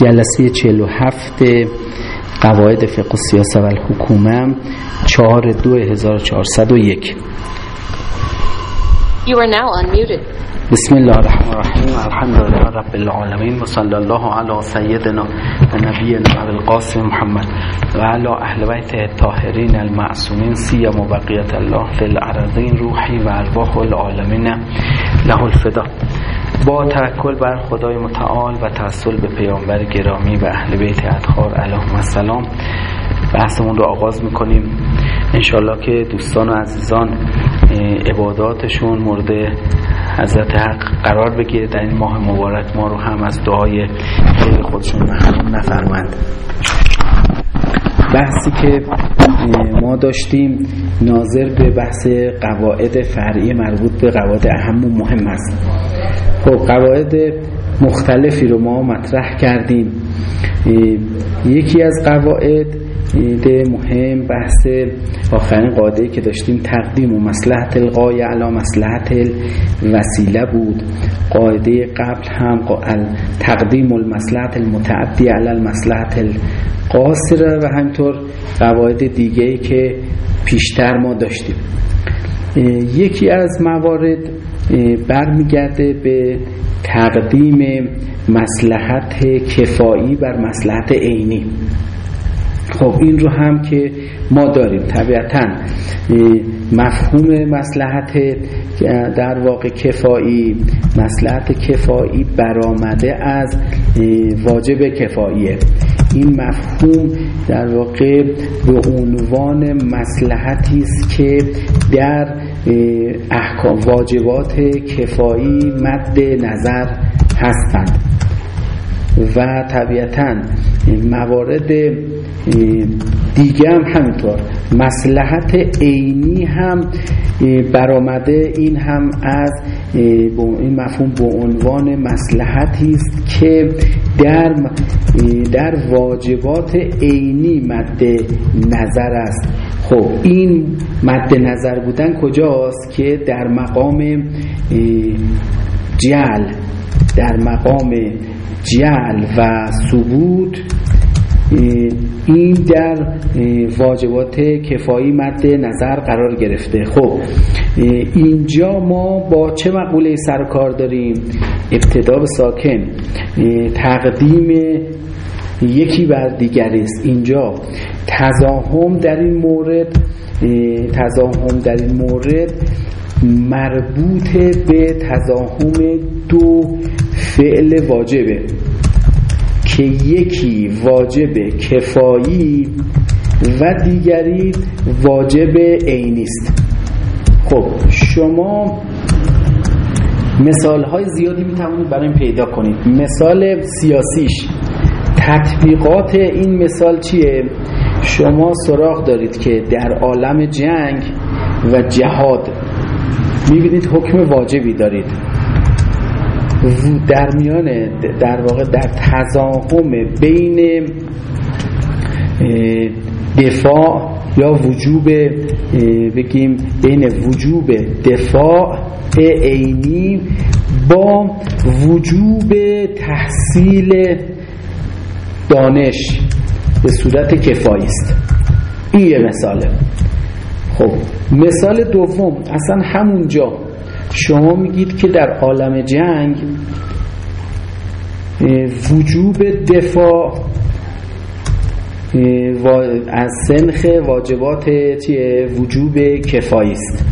جلسه 47 قواعد فقه و سیاسه و الحکومه 4 2 1401 You are now unmuted. بسم الله الرحمن الرحیم. الحمد لله رب العالمین. و صلی الله علی سیدنا و نبینا القاسم محمد و علی اهل بیت الطاهرین المعصومین سیما بقیت الله فی الارضین روحی و ارواح العالمین. له الفدا. با توکل بر خدای متعال و توسل به پیامبر گرامی و اهل بیت اطهار علیهم السلام. بحثمون رو آغاز می‌کنیم. انشالله که دوستان و عزیزان عباداتشون مورد حضرت حق قرار بگیره. در این ماه مبارک ما رو هم از دعای خیر خودشون محروم نفرمند بحثی که ما داشتیم ناظر به بحث قواعد فرعی مربوط به قواعد اهم و مهم است. خب قواعد مختلفی رو ما مطرح کردیم. یکی از قواعد ایده مهم بحث آخرین قاعده که داشتیم تقدیم و مسلحت القای علا مسلحت وسیله بود. قاعده قبل هم تقدیم المسلحت المتعدی علی المسلحت القاصره و همینطور قواعد دیگه که پیشتر ما داشتیم. یکی از موارد برمیگرده به تقدیم مسلحت کفایی بر مسلحت عینی. خب این رو هم که ما داریم. طبیعتا مفهوم مسلحت در واقع کفایی مسلحت کفایی برآمده از واجب کفاییه. این مفهوم در واقع به عنوان مسلحتی است که در احکام واجبات کفایی مد نظر هستند. و طبیعتا موارد دیگه هم همینطور. مسلحت عینی هم برآمده. این هم از این مفهوم به عنوان مسلحتی است که در در واجبات عینی مد نظر است. خب این مد نظر بودن کجاست که در مقام جل در مقام جل و ثبوت این در واجبات کفایی مد نظر قرار گرفته. خب اینجا ما با چه مقوله سر کار داریم؟ ابتدا به ساکن. تقدیم یکی بر دیگری است اینجا تزاهم در این مورد تزاهم در این مورد مربوط به تزاهم دو فعل واجبه. که یکی واجب کفایی و دیگری واجب عینی است. خب شما مثال های زیادی می توانید برای پیدا کنید. مثال سیاسیش. تطبیقات این مثال چیه؟ شما سراغ دارید که در عالم جنگ و جهاد می‌بینید حکم واجبی دارید. در میان در واقع در تضاهم بین دفاع یا وجوب بگیم بین وجوب دفاع عینی با وجوب تحصیل دانش به صورت کفایی است. این یه مثاله. خب مثال دوم اصلا همونجا شما میگید که در عالم جنگ وجوب دفاع از سنخ واجبات چیه؟ وجوب کفایی است.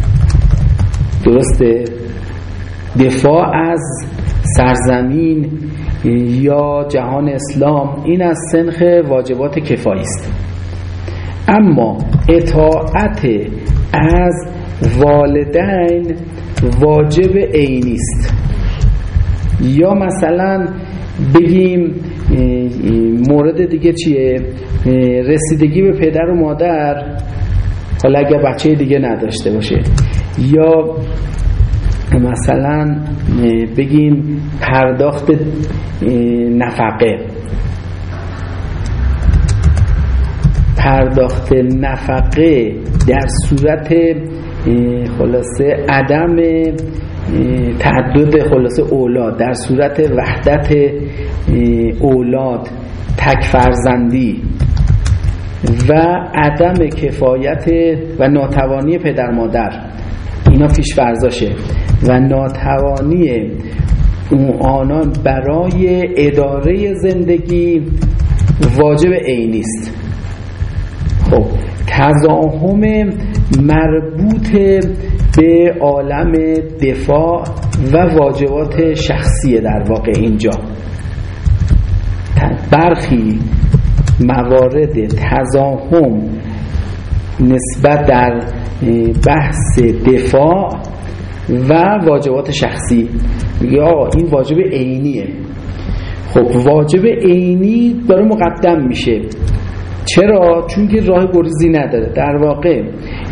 درسته؟ دفاع از سرزمین یا جهان اسلام این از سنخ واجبات کفایی است. اما اطاعت از والدین واجب عینی است. یا مثلا بگیم مورد دیگه چیه؟ رسیدگی به پدر و مادر حالا اگر بچه دیگه نداشته باشه. یا مثلا بگیم پرداخت نفقه. پرداخت نفقه در صورت خلاصه عدم تعدد خلاصه اولاد. در صورت وحدت اولاد تک فرزندی. و عدم کفایت و ناتوانی پدر مادر. اینا پیش فرزاشه و ناتوانی آنان برای اداره زندگی واجب عینی است. خب تضاهم مربوط به عالم دفاع و واجبات شخصی در واقع اینجا. برخی موارد تضاهم نسبت در بحث دفاع و واجبات شخصی. یا این واجب عینیه. خب واجب عینی داره مقدم میشه. چرا؟ چون که راه گریزی نداره. در واقع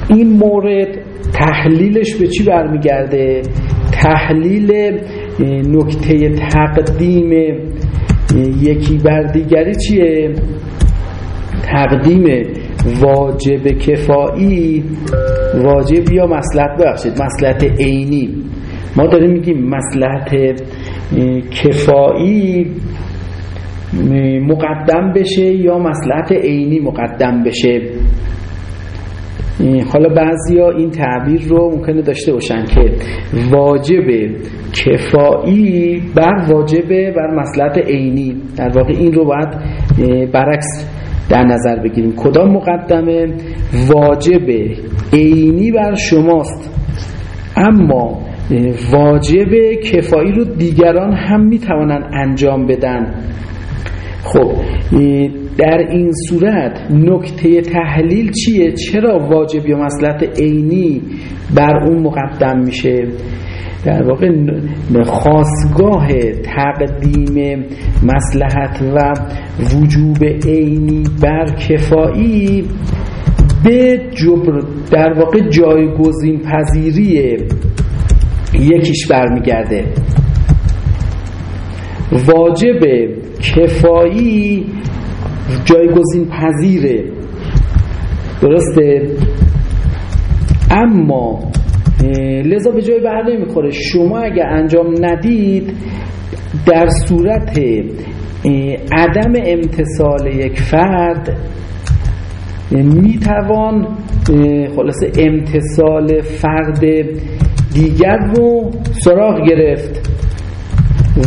این مورد تحلیلش به چی برمیگرده؟ تحلیل نکته تقدیم یکی بر دیگری چیه؟ تقدیم واجب کفایی واجب یا مسلحت ببخشید مسلحت عینی ما داریم میگیم مسلحت کفایی مقدم بشه یا مسلحت عینی مقدم بشه حالا بعضیا این تعبیر رو ممکنه داشته باشن که واجب کفایی بر واجب بر مسلحت عینی. در واقع این رو باید برعکس در نظر بگیریم. کدام مقدمه؟ واجب عینی بر شماست. اما واجب کفایی رو دیگران هم می‌توانند انجام بدن. خب در این صورت نکته تحلیل چیه؟ چرا واجب یا مسلحت عینی بر اون مقدم میشه؟ در واقع خاصگاه تقدیم مسلحت و وجوب عینی بر کفایی به جبر در واقع جایگزین پذیری یکیش برمیگرده. واجب کفایی جایگزین پذیره درسته؟ اما لذا به جای بر نمی‌خوره. شما اگر انجام ندید در صورت عدم امتصال یک فرد می‌توان خلاصه امتصال فرد دیگر رو سراغ گرفت.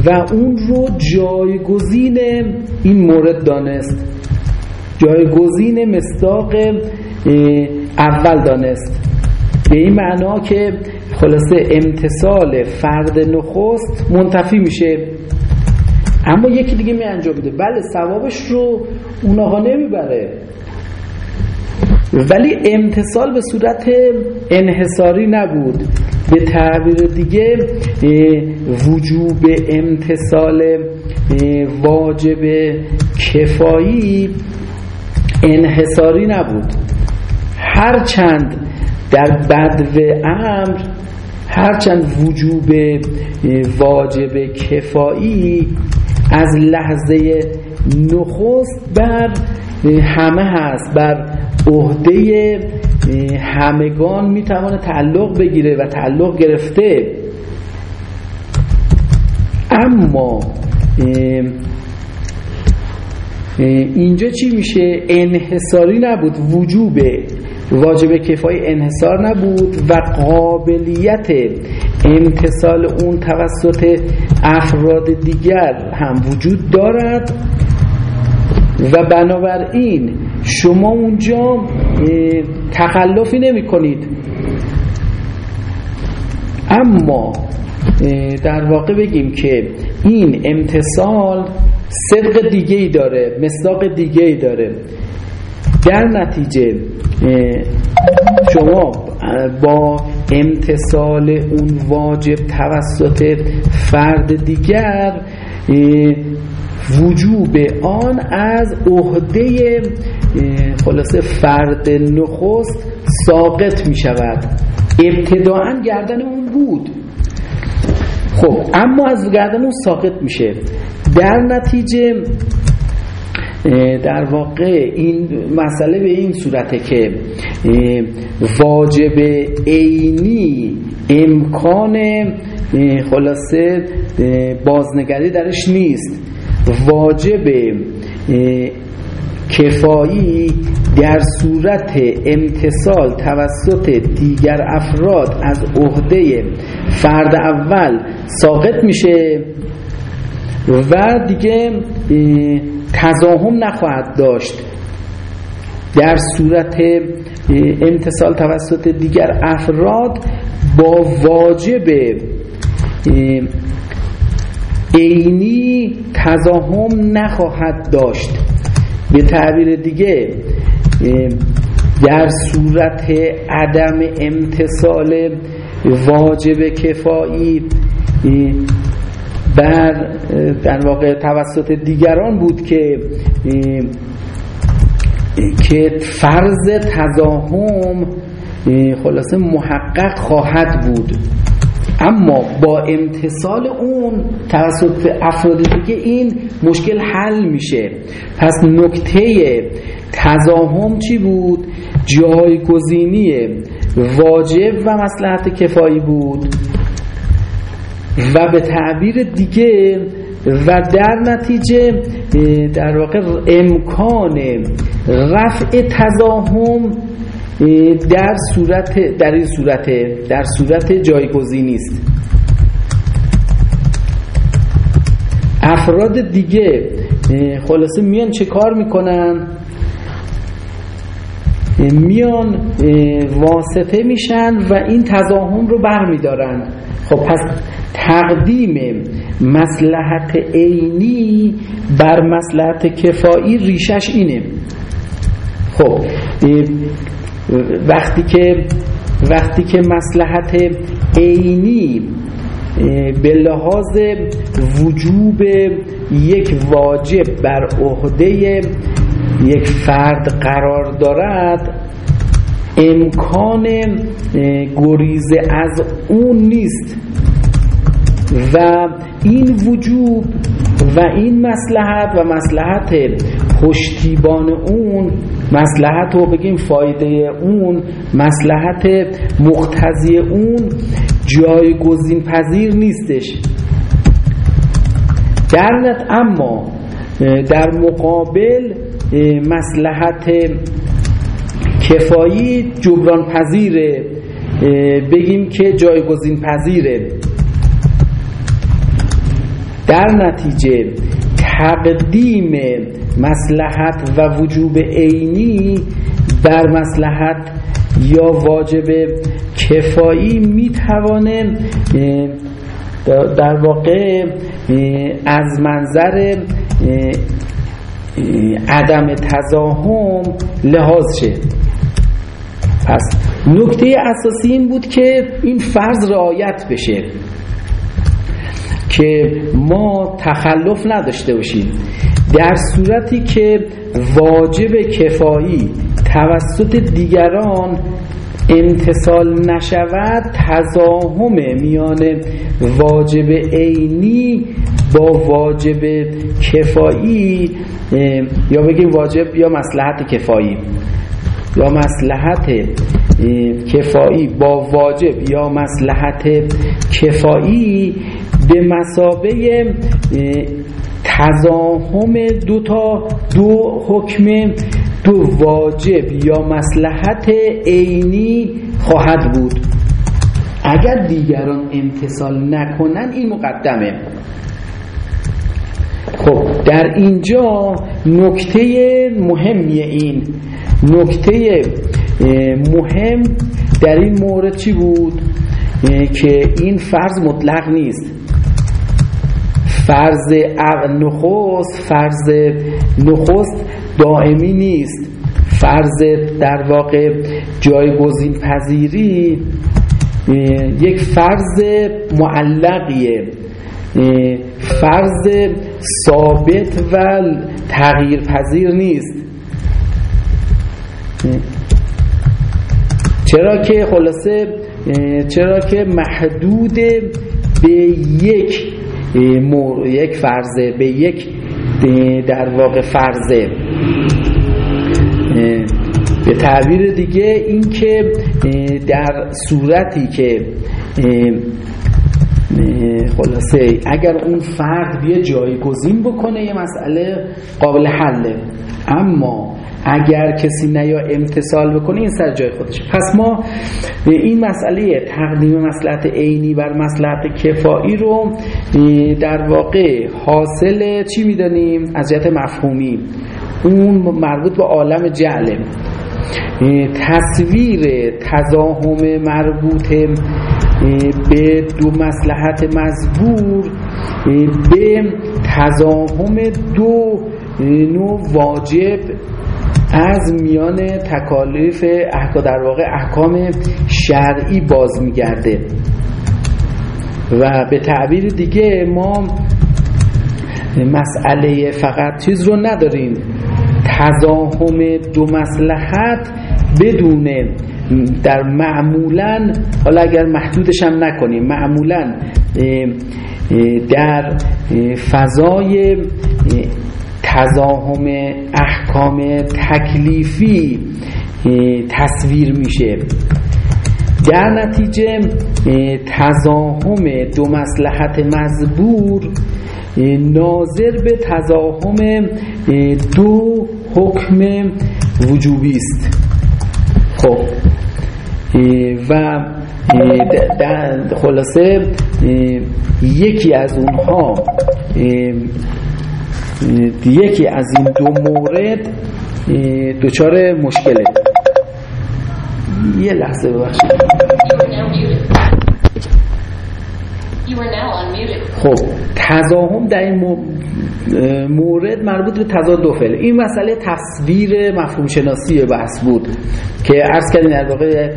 و اون رو جایگزین این مورد دانست. جایگزین مصداق اول دانست. به این معنا که خلاصه امتصال فرد نخست منتفی میشه. اما یکی دیگه می انجام میده. بله ثوابش رو اونها نمی‌بره. ولی امتصال به صورت انحصاری نبود. به تعبیر دیگه وجوب امتصال واجب کفایی انحصاری نبود. هرچند در بدو امر هرچند وجوب واجب کفایی از لحظه نخست بر همه هست بر عهده همگان می‌توانه تعلق بگیره و تعلق گرفته. اما اینجا چی میشه؟ انحصاری نبود وجوب واجب کفای انحصار نبود و قابلیت امتصال اون توسط افراد دیگر هم وجود دارد. و بنابراین شما اونجا تخلفی نمی کنید اما در واقع بگیم که این امتصال صدق دیگه ای داره مصداق دیگه ای داره. در نتیجه شما با امتصال اون واجب توسط فرد دیگر وجوب آن از عهده خلاصه فرد نخست ساقط می شود. ابتداعا گردن اون بود. خب اما از گردن اون ساقط میشه. در نتیجه در واقع این مسئله به این صورته که واجب عینی امکان خلاصه بازنگری درش نیست. واجب کفایی در صورت امتصال توسط دیگر افراد از عهده فرد اول ساقط میشه و دیگه تضاهم نخواهد داشت. در صورت امتصال توسط دیگر افراد با واجب عینی تضاهم نخواهد داشت. به تعبیر دیگه در صورت عدم امتصال واجب کفایی بر در واقع توسط دیگران بود که که فرض تضاهم خلاصه محقق خواهد بود. اما با امتصال اون توسط افراد دیگه این مشکل حل میشه. پس نکته تضاهم چی بود؟ جایگزینی واجب و مسلحت کفایی بود و به تعبیر دیگه و در نتیجه در واقع امکان رفع تضاهم در صورت در این صورت در صورت جایگزینی است افراد دیگه خلاصه میان چه کار می‌کنن؟ میان واسطه میشن و این تضاهم رو برمیدارن. خب پس تقدیم مسلحت عینی بر مسلحت کفایی ریشش اینه. خب وقتی که وقتی که مسلحت عینی به لحاظ وجوب یک واجب بر عهده یک فرد قرار دارد امکان گریز از اون نیست. و این وجوب و این مسلحت و مسلحت پشتیبان اون مسلحت رو بگیم فایده اون مسلحت مقتضی اون جایگزین پذیر نیستش. در اما در مقابل مسلحت کفایی جبران پذیره. بگیم که جایگزین پذیره. در نتیجه تقدیم مسلحت و وجوب عینی بر مسلحت یا واجب کفایی می‌توانه در واقع از منظر عدم تزاهم لحاظ شه. پس نکته اساسی این بود که این فرض رعایت بشه. که ما تخلف نداشته باشیم. در صورتی که واجب کفایی توسط دیگران امتصال نشود تضاهم میان واجب عینی با واجب کفایی یا بگیم واجب یا مسلحت کفایی. یا مسلحت کفایی با واجب یا مسلحت کفایی به مسابه تضاهم دو تا دو حکم دو واجب یا مسلحت عینی خواهد بود. اگر دیگران امتصال نکنن این مقدمه. خب در اینجا نکته مهمی این نکته مهم در این مورد چی بود؟ که این فرض مطلق نیست. فرض نخست فرض نخست دائمی نیست. فرض در واقع جایگزین پذیری یک فرض معلقیه. فرض ثابت و تغییر پذیر نیست. چرا که خلاصه چرا که محدود به یک مور یک فرضه به یک در واقع فرضه. به تعبیر دیگه این که در صورتی که خلاصه اگر اون فرد بیا جایگزین بکنه یه مسئله قابل حله. اما اگر کسی نیا امتصال بکنه این سر جای خودشه. پس ما این مسئله تقدیم مسلحت عینی بر مسلحت کفایی رو در واقع حاصل چی می‌دانیم؟ از جهت مفهومی. اون مربوط به عالم جعله تصویر تزاهم مربوط به دو مسلحت مزبور به تزاهم دو نوع واجب از میان تکالیف احکام در واقع احکام شرعی باز میگرده. و به تعبیر دیگه ما مسئله فقط چیز رو نداریم. تزاهم دو مسلحت بدون در معمولا حالا اگر محدودش هم نکنیم معمولا در فضای تزاهم احکام تکلیفی تصویر میشه. در نتیجه تزاهم دو مسلحت مزبور ناظر به تزاهم دو حکم وجوبی است. خب و خلاصه یکی از اونها یکی از این دو مورد دچار مشکله. یه لحظه ببخشید. خب تضاهم در این مورد مربوط به تضاد دو فعل این مسئله تصویر مفهوم شناسی بحث بود که عرض کردیم در واقع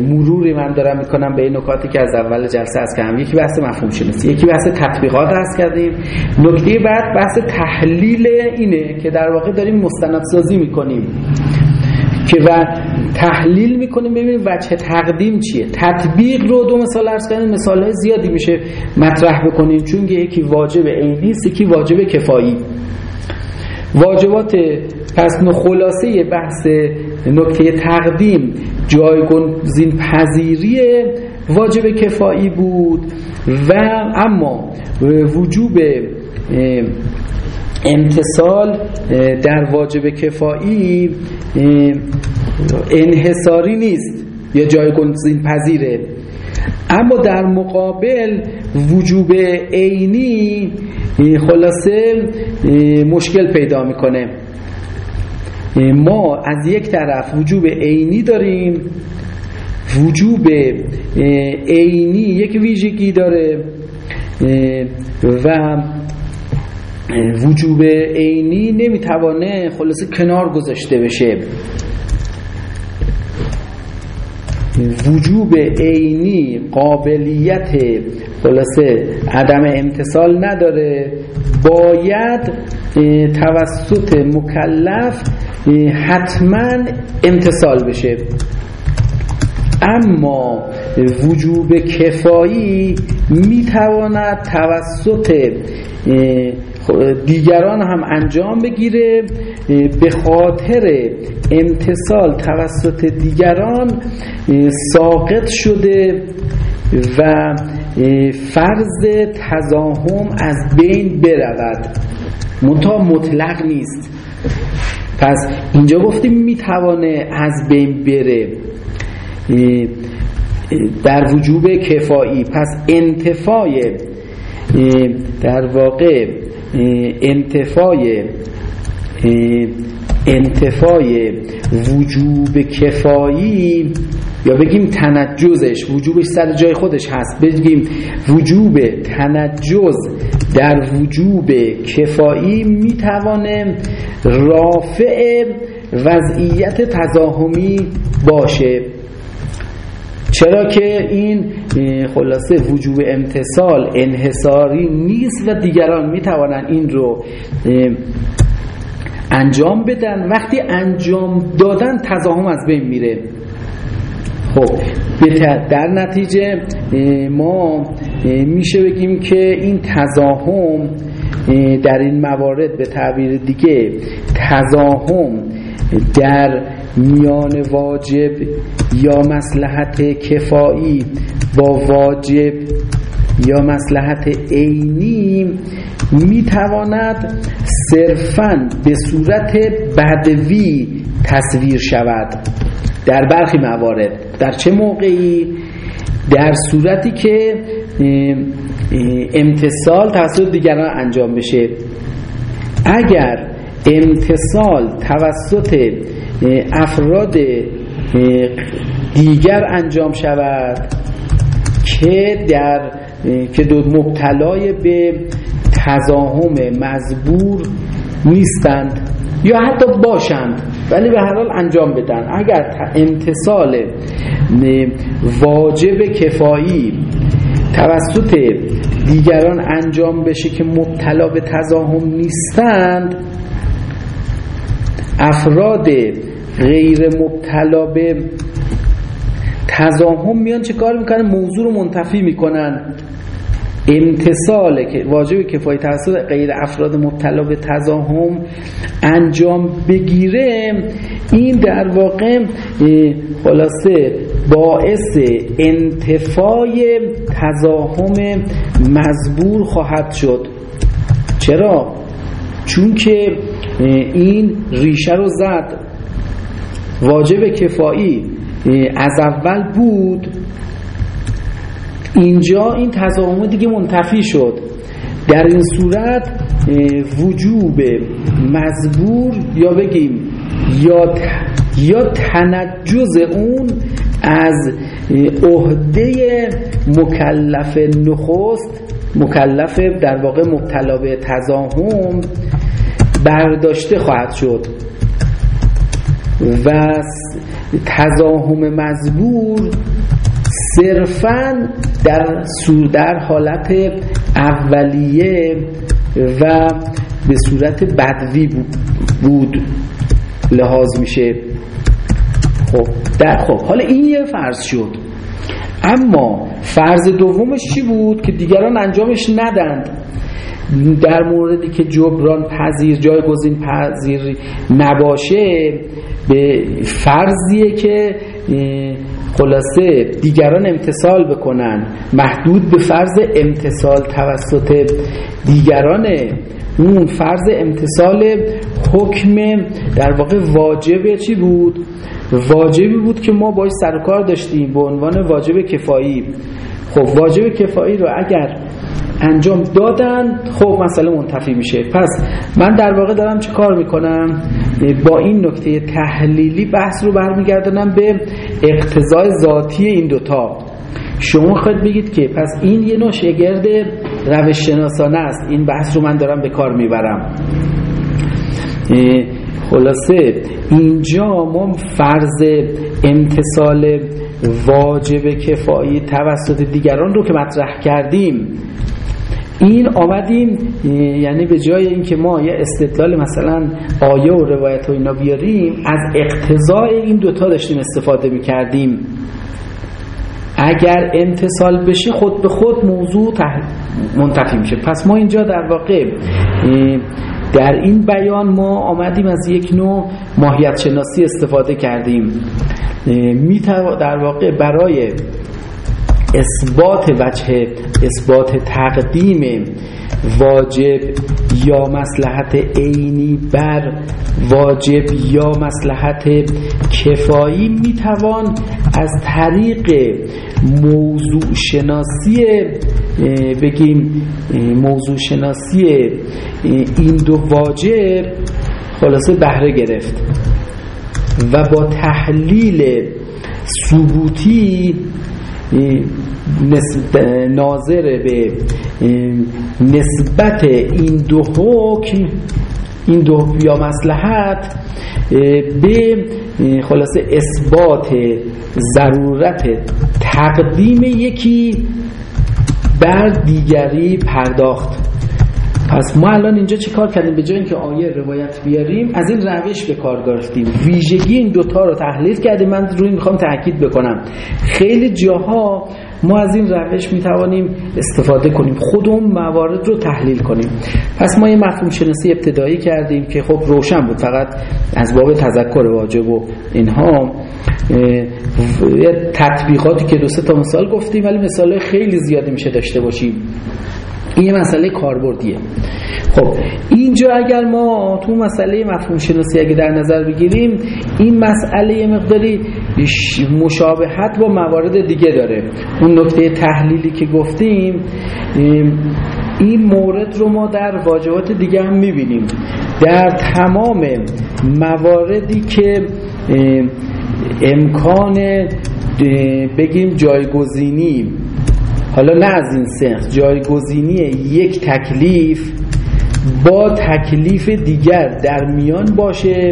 مروری من دارم می‌کنم به این نکاتی که از اول جلسه از کردم یکی بحث مفهوم شناسی یکی بحث تطبیقات هست کردیم. نکته بعد بحث تحلیل اینه که در واقع داریم مستندسازی می‌کنیم. که و تحلیل می‌کنیم ببینیم وجه تقدیم چیه. تطبیق رو دو مثال ارز کردیم مثال های زیادی میشه مطرح بکنیم چون یکی واجب عینی است یکی واجب کفایی. واجبات پس خلاصه بحث نکته تقدیم جایگزین پذیری واجب کفایی بود و اما وجوب امتصال در واجب کفایی انحصاری نیست یا جایگزین پذیره. اما در مقابل وجوب عینی خلاصه مشکل پیدا می‌کنه. ما از یک طرف وجوب عینی داریم وجوب عینی یک ویژگی داره و وجوب عینی نمی‌توانه خلاصه کنار گذاشته بشه. وجوب عینی قابلیت خلاصه عدم امتصال نداره. باید توسط مکلف حتما امتصال بشه. اما وجوب کفایی می‌تواند توسط دیگران هم انجام بگیره به خاطر امتصال توسط دیگران ساقط شده و فرض تزاهم از بین برود. منتها مطلق نیست. پس اینجا گفتیم می‌توانه از بین بره. در وجوب کفایی. پس انتفای در واقع انتفای انتفای وجوب کفایی یا بگیم تنجزش وجوبش سر جای خودش هست. بگیم وجوب تنجز در وجوب کفایی می‌توانه رافع وضعیت تزاهمی باشه. چرا که این خلاصه وجوب امتصال انحصاری نیست و دیگران می‌توانند این رو انجام بدن. وقتی انجام دادن تزاهم از بین میره. خب در نتیجه ما میشه بگیم که این تزاهم در این موارد به تعبیر دیگه تزاهم در میان واجب یا مسلحت کفایی؟ با واجب یا مسلحت عینی می‌تواند صرفا به صورت بدوی تصویر شود. در برخی موارد. در چه موقعی؟ در صورتی که امتصال توسط دیگران انجام بشه. اگر امتصال توسط افراد دیگر انجام شود که در که دو مبتلای به تزاهم مزبور نیستند یا حتی باشند ولی به هر حال انجام بدن. اگر امتصال واجب کفایی توسط دیگران انجام بشه که مبتلا به تزاهم نیستند افراد غیر مبتلا به تزاهم میان چه کار می‌کنن؟ موضوع رو منتفی می‌کنن. امتصال که واجب کفایی توسط غیر افراد مبتلا به تزاهم انجام بگیره. این در واقع خلاصه باعث انتفای تزاهم مزبور خواهد شد. چرا؟ چون که این ریشه رو زد. واجب کفایی از اول بود. اینجا این تضاهم دیگه منتفی شد. در این صورت وجوب مزبور یا بگیم یا یا تنجز اون از عهده مکلف نخست مکلف در واقع مبتلا به تزاهم برداشته خواهد شد. و تزاهم مزبور صرفا در در حالت اولیه و به صورت بدوی بود لحاظ میشه. خب در خب حالا این یه فرض شد. اما فرض دومش چی بود که دیگران انجامش ندند در موردی که جبران پذیر جایگزین پذیر نباشه به فرضیه که خلاصه دیگران امتصال بکنن محدود به فرض امتصال توسط دیگرانه اون فرض امتصال حکم در واقع واجب چی بود؟ واجبی بود که ما باید سرکار داشتیم به عنوان واجب کفایی. خب واجب کفایی رو اگر انجام دادن خب مسئله منتفی میشه. پس من در واقع دارم چه کار می‌کنم؟ با این نکته تحلیلی بحث رو برمیگردانم به اقتضای ذاتی این دوتا. شما خواهد بگید که پس این یه نوع شگرد روش شناسانه است. این بحث رو من دارم به کار می‌برم. خلاصه اینجا ما فرض امتصال واجب کفایی توسط دیگران رو که مطرح کردیم این آمدیم یعنی به جای اینکه ما یه استدلال مثلا آیه و روایت و اینا بیاریم از اقتضای این دوتا داشتیم استفاده می‌کردیم. اگر انتصال بشه خود به خود موضوع منتفی میشه پس ما اینجا در واقع در این بیان ما آمدیم از یک نوع ماهیت شناسی استفاده کردیم. می در واقع برای اثبات وجه اثبات تقدیم واجب یا مسلحت عینی بر واجب یا مسلحت کفایی می‌توان از طریق موضوع شناسی بگیم موضوع شناسی این دو واجب خلاصه بهره گرفت و با تحلیل ثبوتی ناظر به نسبت این دو حکم این دو یا مسلحت به خلاصه اثبات ضرورت تقدیم یکی بر دیگری پرداخت. پس ما الان اینجا چی کار کردیم؟ به جای اینکه آیه روایت بیاریم از این روش به کار گرفتیم. ویژگی این دوتا رو تحلیل کردیم. من روی می‌خوام تاکید بکنم. خیلی جاها ما از این روش می توانیم استفاده کنیم. خود اون موارد رو تحلیل کنیم. پس ما یه مفهوم شناسی ابتدایی کردیم که خب روشن بود. فقط از باب تذکر واجب و اینها تطبیقاتی که دو تا مثال گفتیم ولی مثال خیلی زیادی میشه داشته باشیم. این یه مسئله کاربردیه. خب اینجا اگر ما تو مسئله مفهوم شناسی اگه در نظر بگیریم این مسئله مقداری مشابهت با موارد دیگه داره. اون نکته تحلیلی که گفتیم این مورد رو ما در واجبات دیگه هم می‌بینیم. در تمام مواردی که امکان بگیم جایگزینی حالا نه از این سنخ جایگزینی یک تکلیف با تکلیف دیگر در میان باشه.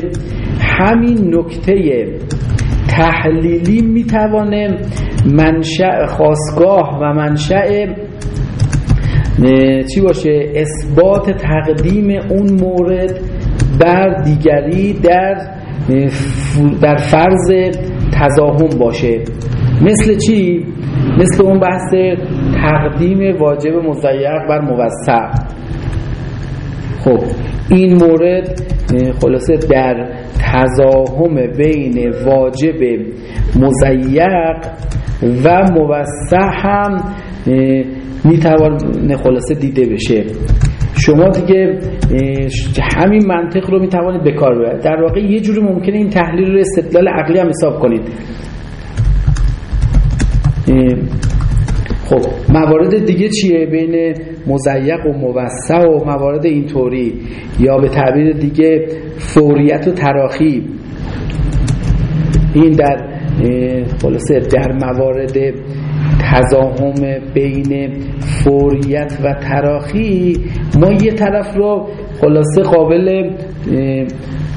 همین نکته تحلیلی می‌توانه منشأ خاصگاه و منشأ چی باشه؟ اثبات تقدیم اون مورد بر دیگری در در فرض تزاهم باشه. مثل چی؟ مثل اون بحث تقدیم واجب مزیق بر موسع خب این مورد خلاصه در تزاهم بین واجب مزیق و موسع هم می‌توان خلاصه دیده بشه. شما دیگه همین منطق رو می‌توانید به کار ببرید در واقع یه جوری ممکنه این تحلیل رو استدلال عقلی هم حساب کنید. خب موارد دیگه چیه بین مزیق و موسع و موارد اینطوری؟ یا به تعبیر دیگه فوریت و تراخی؟ این در خلاصه در موارد تزاهم بین فوریت و تراخی ما یه طرف رو خلاصه قابل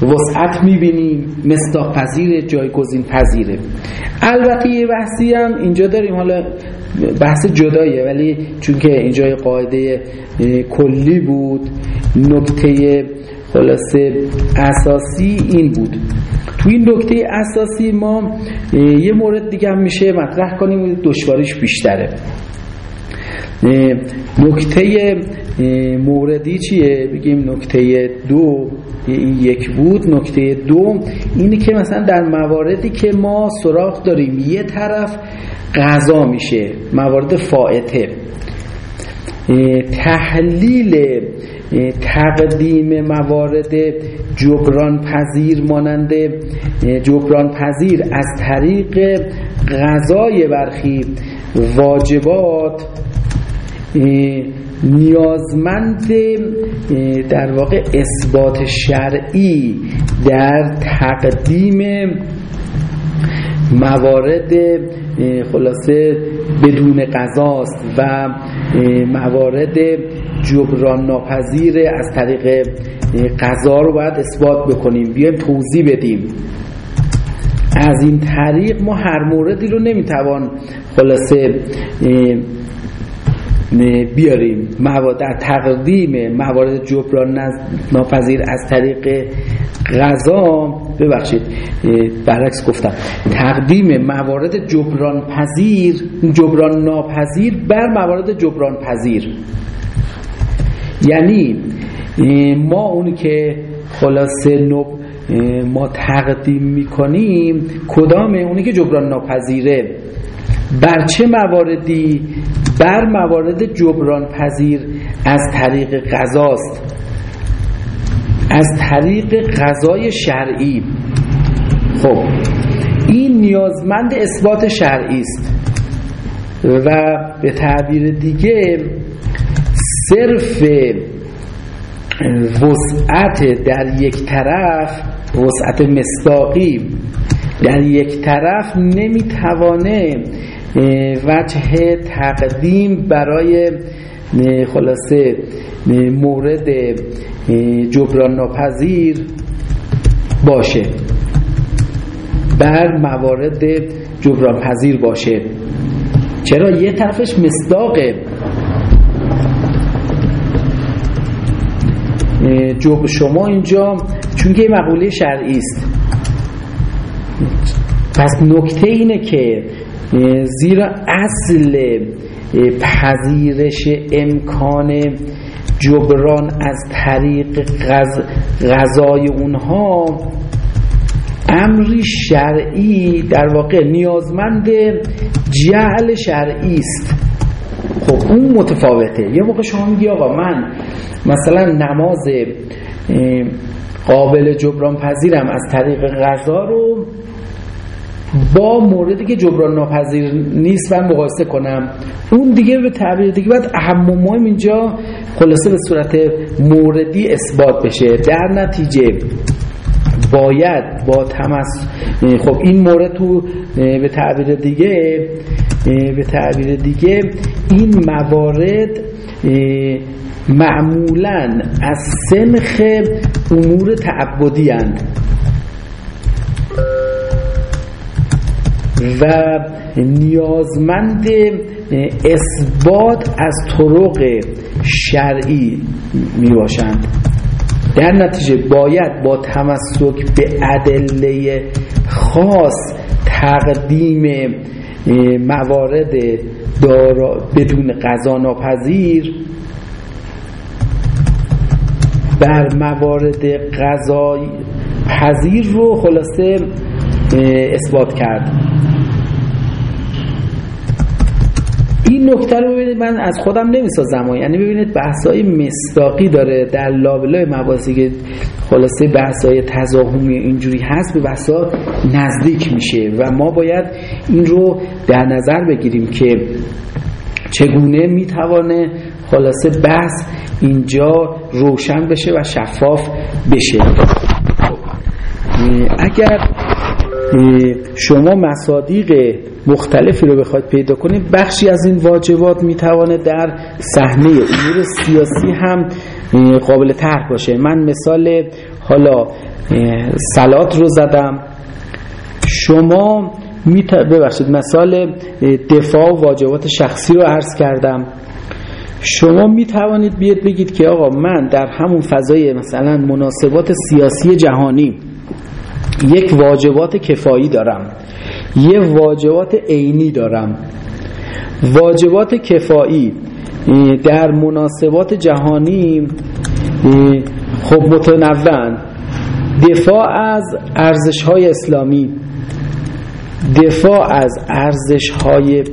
وسعت می‌بینیم مصداق پذیر جایگزین پذیره. البته یه بحثی هم اینجا داریم حالا بحث جداییه ولی چون که اینجا قاعده کلی بود نکته خلاصه اساسی این بود. تو این نکته اساسی ما یه مورد دیگه هم میشه مطرح کنیم دشواریش بیشتره. نکته موردی چیه؟ بگیم نکته دو. این یک بود نکته دو اینه که مثلا در مواردی که ما سراغ داریم یه طرف غذا میشه موارد فائته. تحلیل تقدیم موارد جبران پذیر مانند جبران پذیر از طریق غذای برخی واجبات نیازمند در واقع اثبات شرعی در تقدیم موارد خلاصه بدون قضاست و موارد جبران ناپذیر از طریق قضا رو باید اثبات بکنیم. بیایم توضیح بدیم. از این طریق ما هر موردی رو نمی‌توان خلاصه بیاریم. در تقدیم موارد جبران ناپذیر از طریق غذا. ببخشید برعکس گفتم. تقدیم موارد جبران پذیر جبران ناپذیر بر موارد جبران پذیر. یعنی ما اونی که خلاصه ما تقدیم می‌کنیم کدام اونی که جبران ناپذیره؟ بر چه مواردی؟ بر موارد جبران پذیر از طریق غذاست. از طریق غذای شرعی. خب این نیازمند اثبات شرعی است. و به تعبیر دیگه صرف وسعت در یک طرف وسعت مستاقی در یک طرف نمی‌توانه وجه تقدیم برای خلاصه مورد جبران ناپذیر باشه. بر موارد جبران پذیر باشه. چرا؟ یه طرفش مصداقه. جب شما اینجا چون که مقوله شرعی است. پس نکته اینه که زیرا اصل پذیرش امکان جبران از طریق غذای اونها امری شرعی در واقع نیازمند جعل شرعی است. خب اون متفاوته. یه موقع شما میگی آقا من مثلا نماز قابل جبران پذیرم از طریق غذا رو با موردی که جبران ناپذیر نیست و مقایسه کنم. اون دیگه به تعبیر دیگه باید اهم و مهم اینجا خلاصه به صورت موردی اثبات بشه. در نتیجه باید با تمس خب این مورد تو به تعبیر دیگه به تعبیر دیگه این موارد معمولا از سنخ امور تعبدی هند و نیازمند اثبات از طرق شرعی می باشند در نتیجه باید با تمسک به ادله خاص تقدیم موارد بدون قضا ناپذیر بر موارد قضای پذیر رو خلاصه اثبات کرد. نکته رو ببینید من از خودم نمی‌سازم. یعنی ببینید بحثای مستاقی داره در لابلای مباحثی که خلاصه بحثای تضاهمی اینجوری هست به بحثا نزدیک میشه و ما باید این رو در نظر بگیریم که چگونه می‌توانه خلاصه بحث اینجا روشن بشه و شفاف بشه. اگر شما مصادیق مختلفی رو بخواید پیدا کنید. بخشی از این واجبات می‌توانه در صحنه امور سیاسی هم قابل طرح باشه. من مثال حالا سلات رو زدم. شما ببخشید مثال دفاع و واجبات شخصی رو عرض کردم. شما می توانید بیاد بگید که آقا من در همون فضای مثلا مناسبات سیاسی جهانی یک واجبات کفایی دارم. یه واجبات عینی دارم. واجبات کفایی در مناسبات جهانی خب متنوعن. دفاع از ارزش های اسلامی. دفاع از ارزش های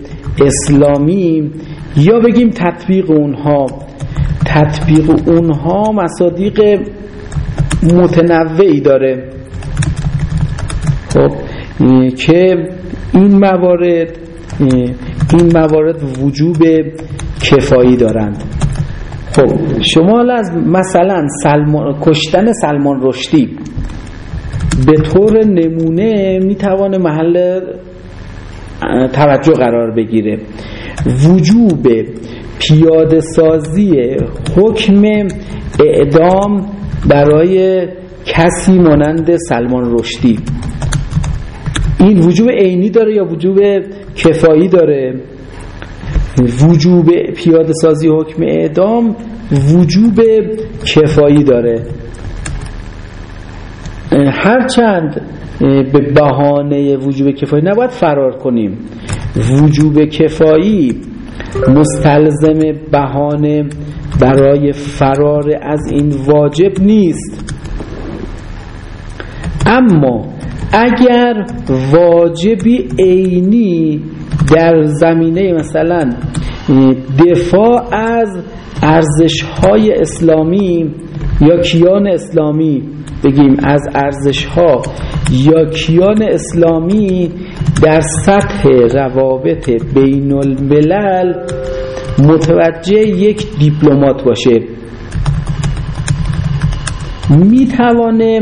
اسلامی. یا بگیم تطبیق اونها. تطبیق اونها مصادیق متنوعی داره. خب که این موارد این موارد وجوب کفایی دارند. خب شما از مثلا سلمان، کشتن سلمان رشدی به طور نمونه می‌توانه محل توجه قرار بگیره. وجوب پیاده سازی حکم اعدام برای کسی مانند سلمان رشدی. این وجوب عینی داره یا وجوب کفایی داره؟ وجوب پیاده سازی حکم اعدام وجوب کفایی داره. هرچند به بهانه وجوب کفایی نباید فرار کنیم. وجوب کفایی مستلزم بهانه برای فرار از این واجب نیست. اما اگر واجبی عینی در زمینه مثلا دفاع از ارزش های اسلامی یا کیان اسلامی بگیم از ارزش ها یا کیان اسلامی در سطح روابط بین الملل متوجه یک دیپلمات باشه. می‌توانه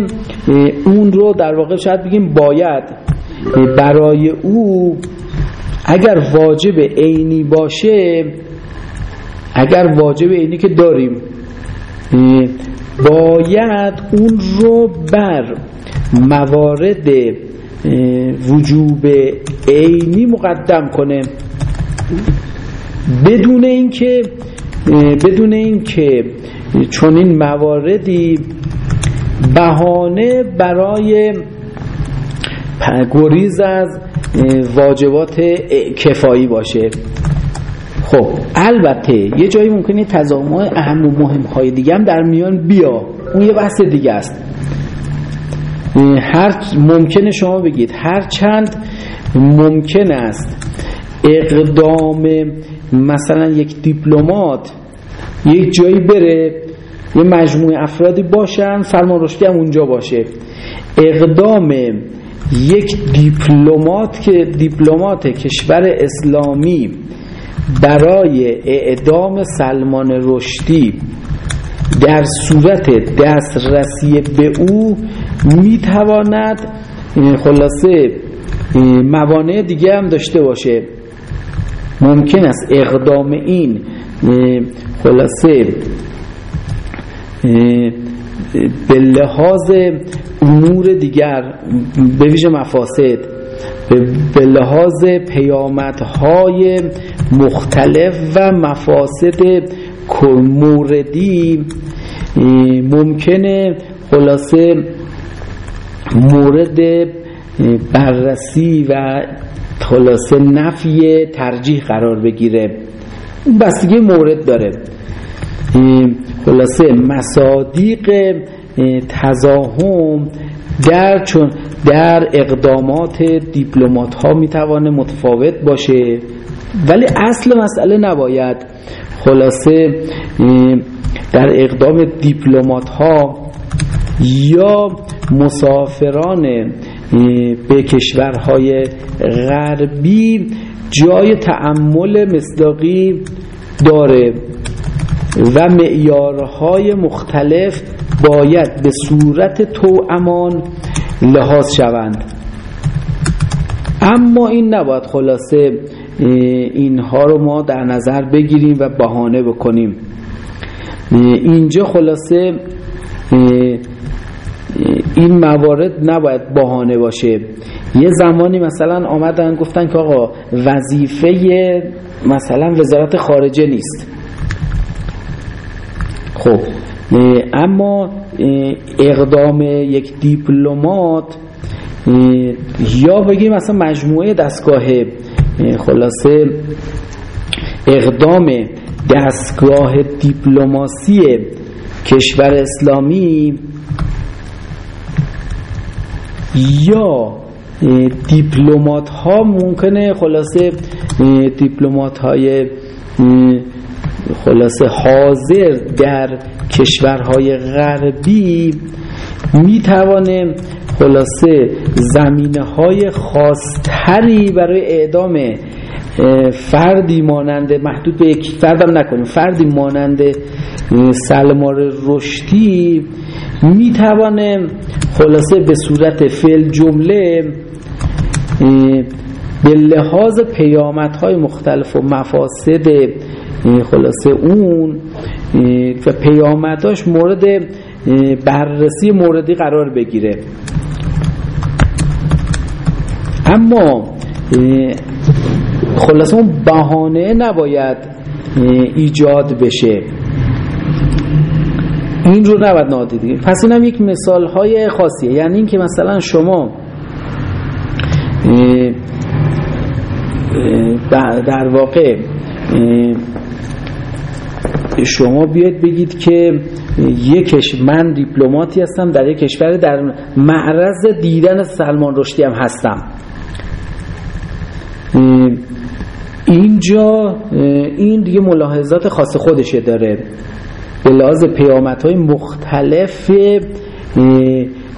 اون رو در واقع شاید بگیم باید. برای او اگر واجب عینی باشه اگر واجب عینی که داریم باید اون رو بر موارد وجوب عینی مقدم کنه. بدون اینکه بدون اینکه چون این مواردی بهانه برای گریز از واجبات کفایی باشه. خب البته یه جایی ممکنه تضامن اهم و مهم های دیگه هم در میان بیا. اون یه بحث دیگه است. هر ممکنه شما بگید. هر چند ممکن است اقدام مثلا یک دیپلمات یک جایی بره یه مجموعه افرادی باشن فرمان رشدی هم اونجا باشه. اقدام یک دیپلمات که دیپلمات کشور اسلامی برای اعدام سلمان رشدی در صورت دسترسی به او می‌تواند خلاصه موانع دیگه هم داشته باشه. ممکن است اقدام این خلاصه به لحاظ امور دیگر به ویژه مفاسد به لحاظ پیامدهای مختلف و مفاسد موردی ممکنه خلاصه مورد بررسی و خلاصه نفی ترجیح قرار بگیره. بستگی مورد داره. خلاصه مصادیق تزاهم در چون در اقدامات دیپلمات ها می‌توانه متفاوت باشه. ولی اصل مسئله نباید خلاصه در اقدام دیپلمات ها یا مسافران به کشورهای غربی جای تعمل مصداقی داره. و معیارهای مختلف باید به صورت امان لحاظ شوند. اما این نباید خلاصه اینها رو ما در نظر بگیریم و بهانه بکنیم. اینجا خلاصه این موارد نباید بهانه باشه. یه زمانی مثلا آمدن گفتن که آقا وظیفه مثلا وزارت خارجه نیست. خب اما اقدام یک دیپلمات یا بگیم مثلا مجموعه دستگاه خلاصه اقدام دستگاه دیپلماسی کشور اسلامی یا دیپلمات ها ممکنه خلاصه دیپلمات های خلاصه حاضر در کشورهای غربی می‌توانه خلاصه زمینه های خاصتری برای اعدام فردی مانند محدود به یک فردم نکنیم فردی مانند سلمار رشدی می‌توانه خلاصه به صورت فعل جمله به لحاظ پیامدهای مختلف و مفاسد خلاصه اون و پیامداش مورد بررسی موردی قرار بگیره. اما خلاصه اون بهانه نباید ایجاد بشه. این رو نباید نادیده پس این هم یک مثال های خاصیه. یعنی اینکه مثلا شما در واقع شما بیاید بگید که یکش من دیپلماتی هستم در یک کشور در معرض دیدن سلمان رشدی هم هستم. اینجا این دیگه ملاحظات خاص خودشه داره. به لحاظ های مختلف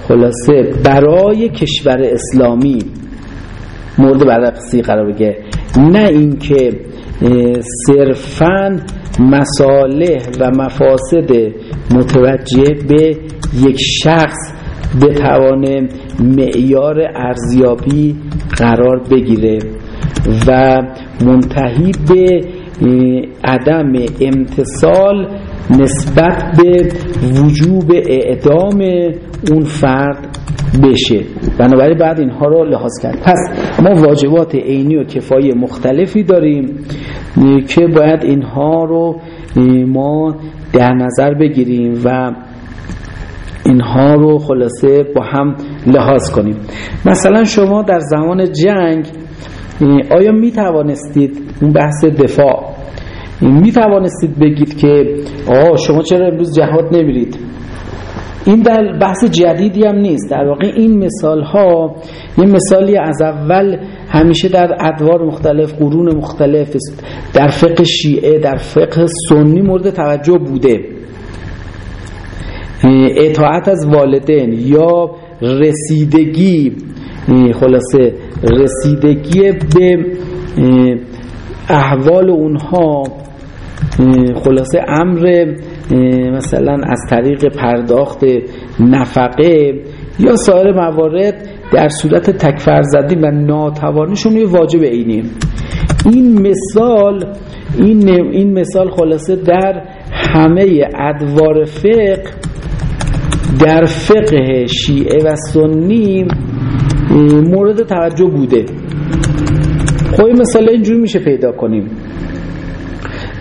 خلاصه برای کشور اسلامی مورد بررسی قرار بگه نه اینکه صرفا مصالح و مفاسد متوجه به یک شخص بتوانه معیار ارزیابی قرار بگیره و منتهی به عدم امتصال نسبت به وجوب اعدام اون فرد بشه. بنابراین بعد اینها رو لحاظ کرد. پس ما واجبات عینی و کفایی مختلفی داریم که باید اینها رو ما در نظر بگیریم و اینها رو خلاصه با هم لحاظ کنیم. مثلا شما در زمان جنگ آیا می توانستید اون بحث دفاع می توانستید بگید که آه شما چرا امروز جهاد نمیرید؟ این در بحث جدیدی هم نیست. در واقع این مثال ها یه مثالی از اول همیشه در ادوار مختلف قرون مختلف در فقه شیعه در فقه سنی مورد توجه بوده. اطاعت از والدین یا رسیدگی خلاصه رسیدگی به احوال اونها خلاصه امر مثلا از طریق پرداخت نفقه یا سایر موارد در صورت تکفر زدی و ناتوانیشون یه واجب اینی این مثال این, این مثال خلاصه در همه ادوار فقه در فقه شیعه و سنی مورد توجه بوده. خب این مثال اینجوری میشه پیدا کنیم.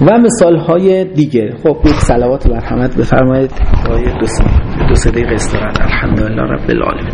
و مثال های دیگه. خب یک سلوات و مرحمت بفرمایید. دو سه دقیقه الحمدلله رب العالمین.